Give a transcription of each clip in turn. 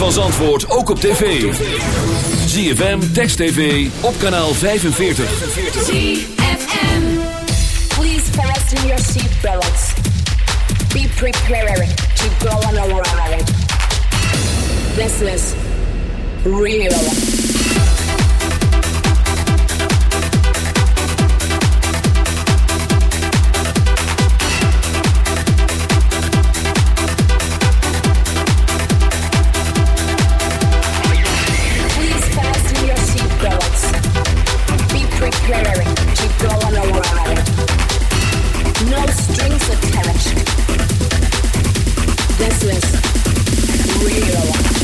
van antwoord ook op tv. ZFM, Text TV, op kanaal 45. ZFM. Please fasten your seatbelts. Be prepared to go on a ride. This is real. restless, real.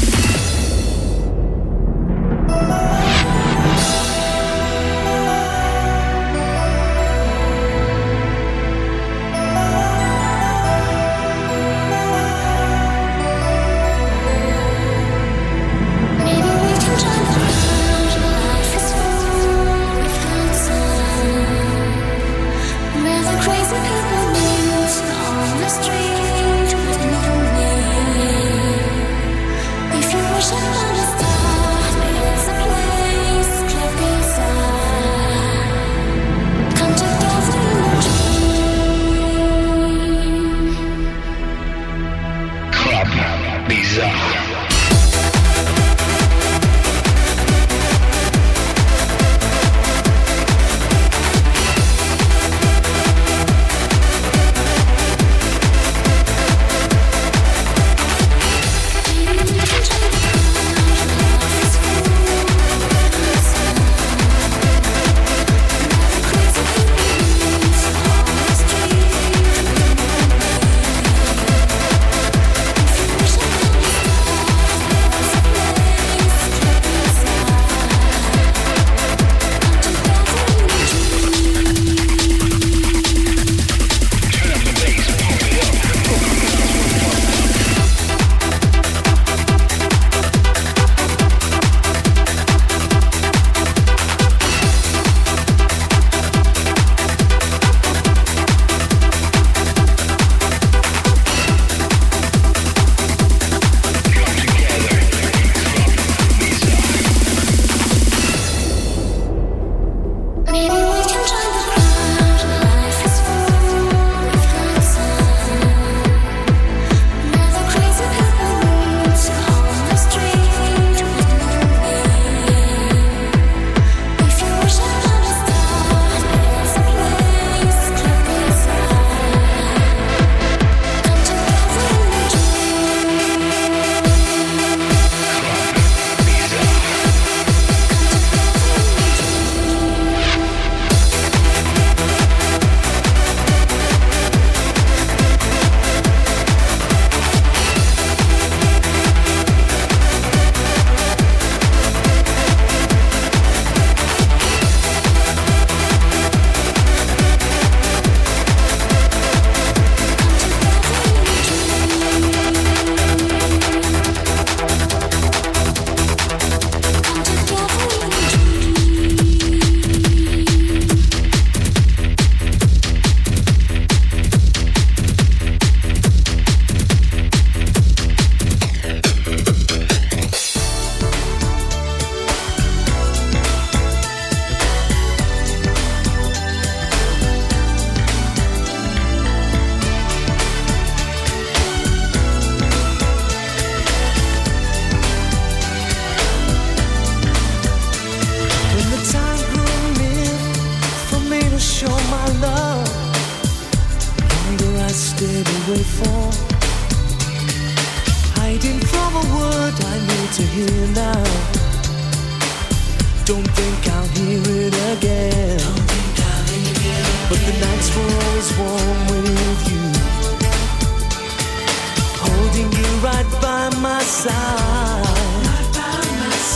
You're side. Right by my side.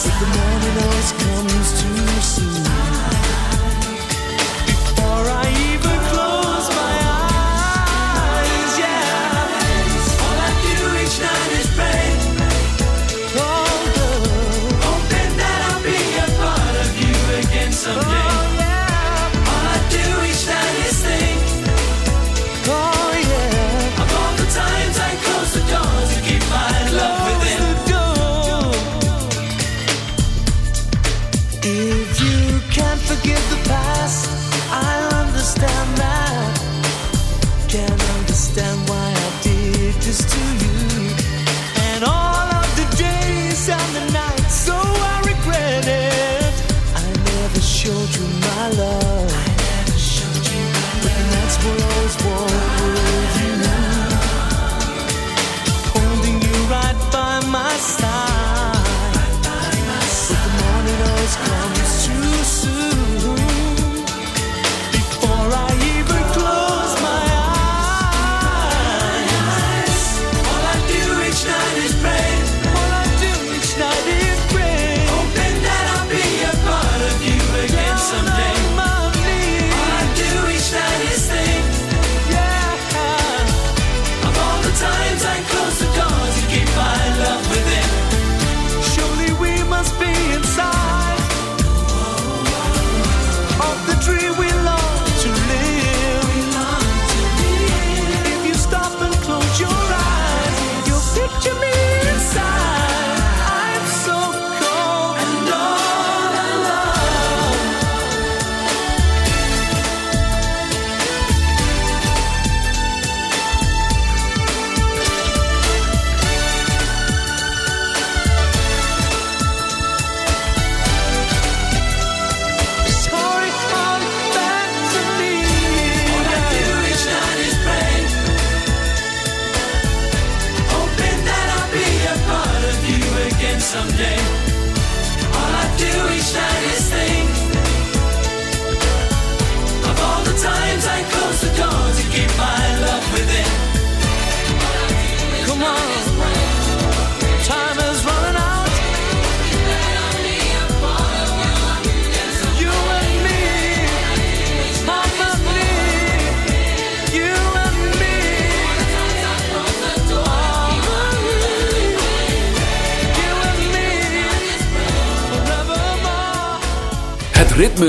If the morning always comes too soon.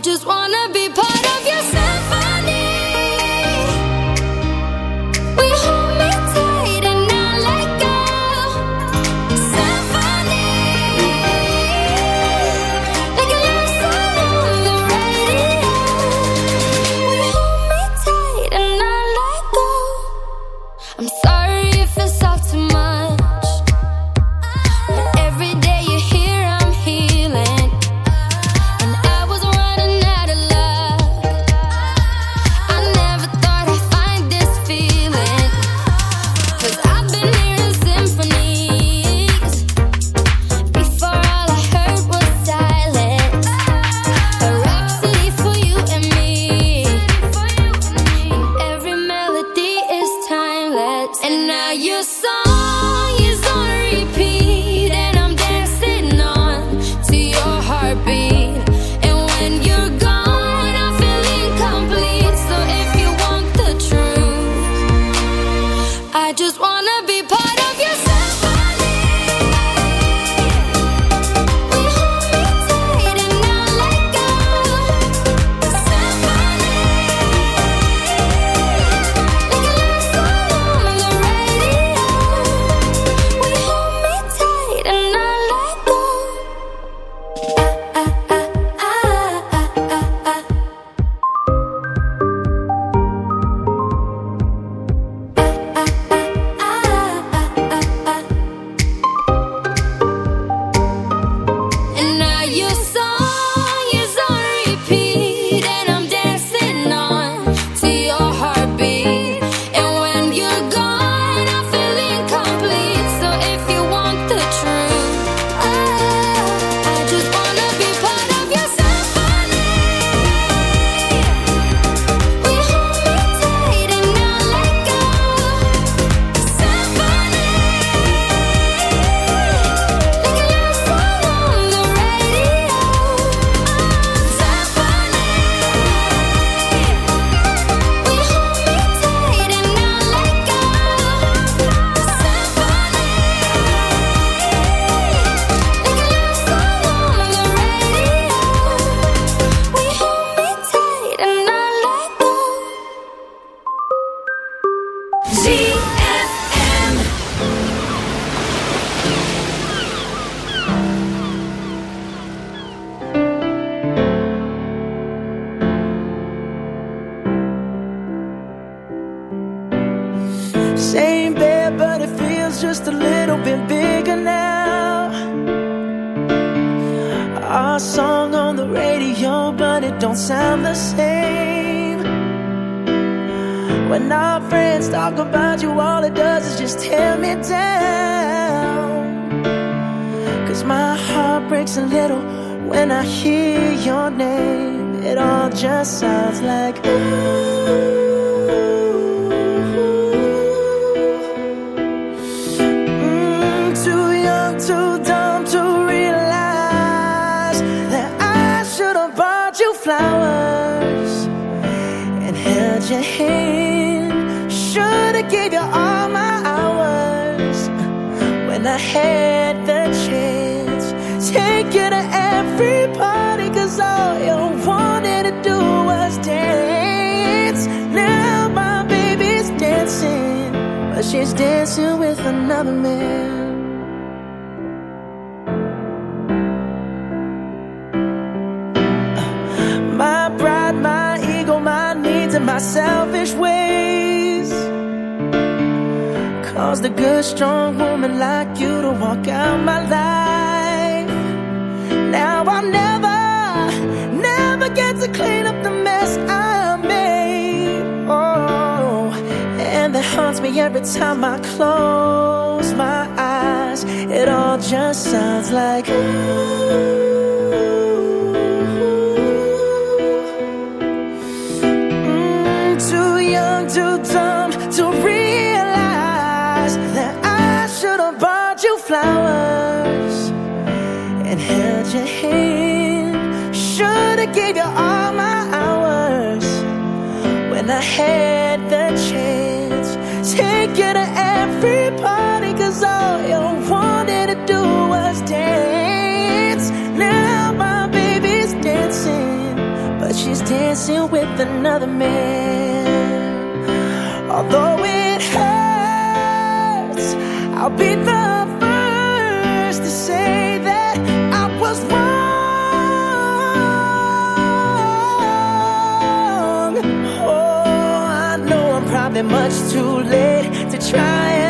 just want She's dancing with another man. My pride, my ego, my needs, and my selfish ways caused a good, strong woman like you to walk out my life. Now I'll never, never get to clean up the mess. haunts me every time I close my eyes. It all just sounds like. Ooh. too dumb to realize that I should have bought you flowers and held your hand. Should have gave you all my hours when I had free party cause all you wanted to do was dance. Now my baby's dancing, but she's dancing with another man. Although it hurts, I'll be the first to say that I was wrong. Oh, I know I'm probably much too late to try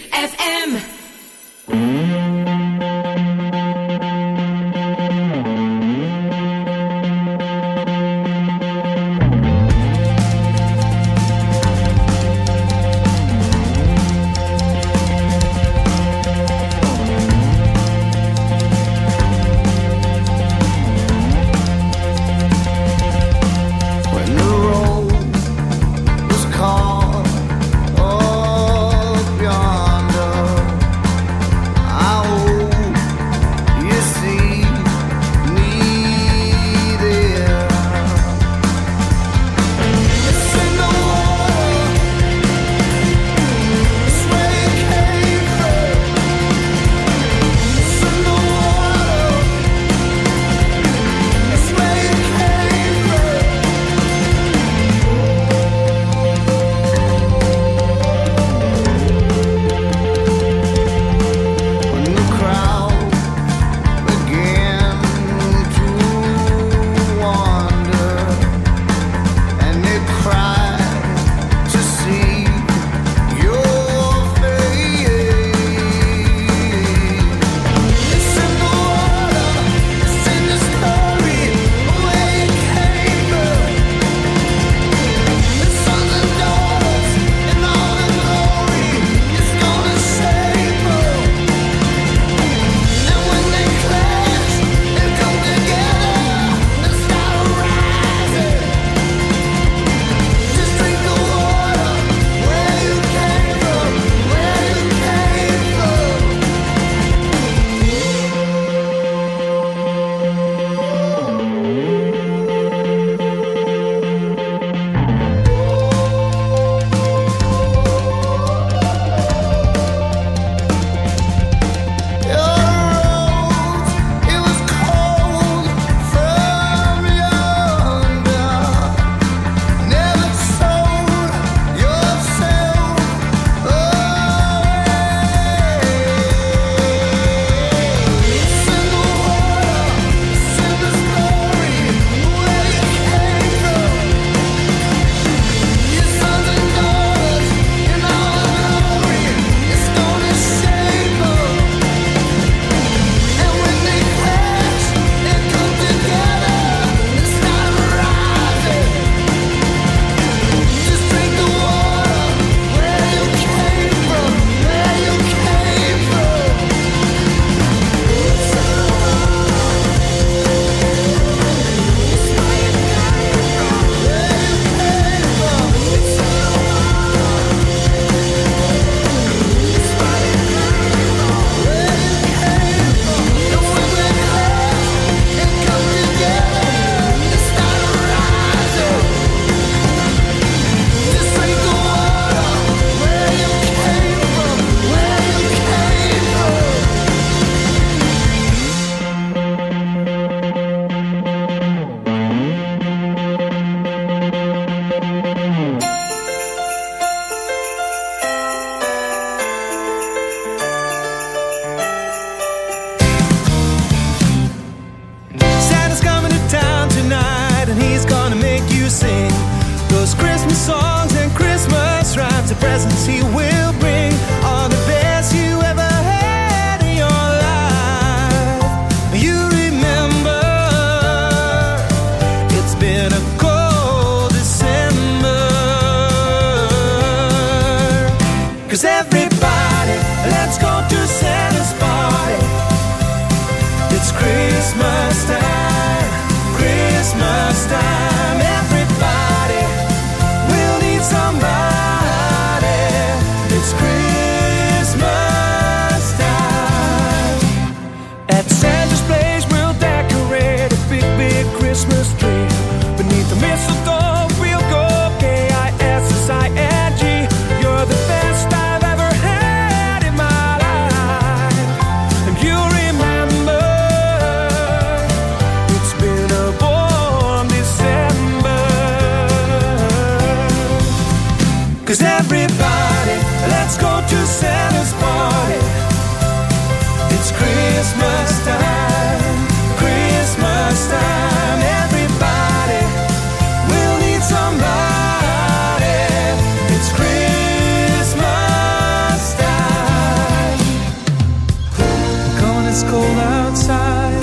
outside.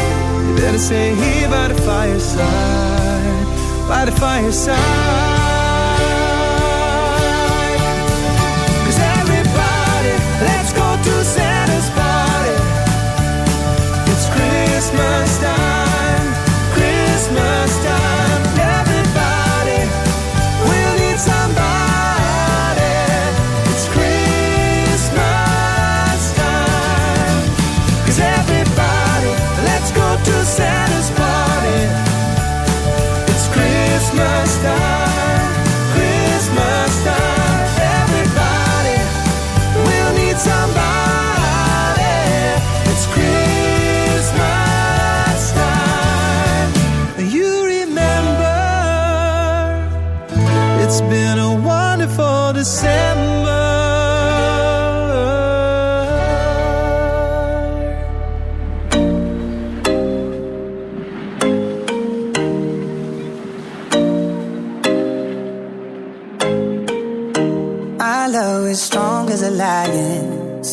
You better stay here by the fireside, by the fireside.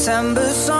September song,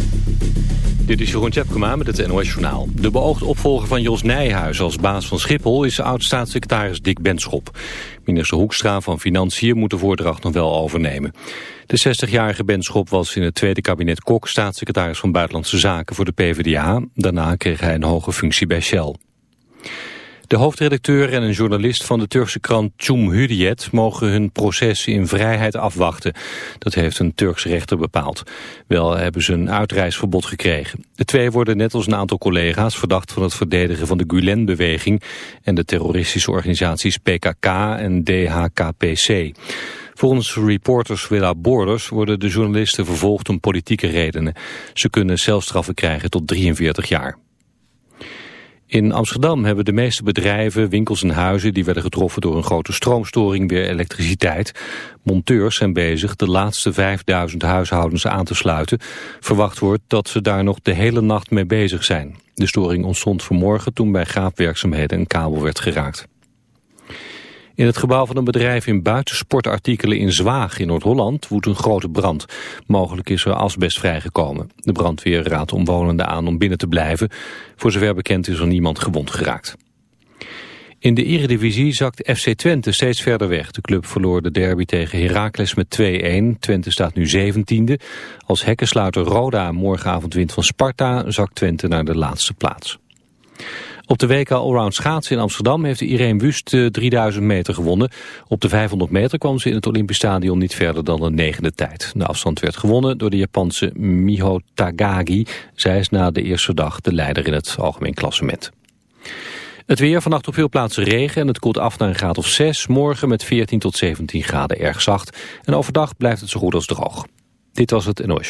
Dit is Jeroen Tjepkema met het NOS Journaal. De beoogd opvolger van Jos Nijhuis als baas van Schiphol is oud-staatssecretaris Dick Benschop. Minister Hoekstra van Financiën moet de voordracht nog wel overnemen. De 60-jarige Benschop was in het tweede kabinet Kok staatssecretaris van Buitenlandse Zaken voor de PvdA. Daarna kreeg hij een hoge functie bij Shell. De hoofdredacteur en een journalist van de Turkse krant Cum Hürriyet mogen hun proces in vrijheid afwachten. Dat heeft een Turks rechter bepaald. Wel hebben ze een uitreisverbod gekregen. De twee worden net als een aantal collega's verdacht van het verdedigen van de Gulen-beweging en de terroristische organisaties PKK en DHKPC. Volgens Reporters Without Borders worden de journalisten vervolgd om politieke redenen. Ze kunnen celstraffen krijgen tot 43 jaar. In Amsterdam hebben de meeste bedrijven, winkels en huizen die werden getroffen door een grote stroomstoring weer elektriciteit. Monteurs zijn bezig de laatste 5000 huishoudens aan te sluiten. Verwacht wordt dat ze daar nog de hele nacht mee bezig zijn. De storing ontstond vanmorgen toen bij graafwerkzaamheden een kabel werd geraakt. In het gebouw van een bedrijf in buitensportartikelen in Zwaag in Noord-Holland woedt een grote brand. Mogelijk is er asbest vrijgekomen. De brandweer raadt omwonenden aan om binnen te blijven. Voor zover bekend is er niemand gewond geraakt. In de eredivisie zakt FC Twente steeds verder weg. De club verloor de derby tegen Heracles met 2-1. Twente staat nu 17e. Als hekkensluiter Roda morgenavond wint van Sparta... zakt Twente naar de laatste plaats. Op de WK Allround schaatsen in Amsterdam heeft Irene Wust de 3000 meter gewonnen. Op de 500 meter kwam ze in het Olympisch Stadion niet verder dan een negende tijd. De afstand werd gewonnen door de Japanse Miho Tagagi. Zij is na de eerste dag de leider in het algemeen klassement. Het weer, vannacht op veel plaatsen regen en het koelt af naar een graad of 6. Morgen met 14 tot 17 graden erg zacht. En overdag blijft het zo goed als droog. Dit was het NOS.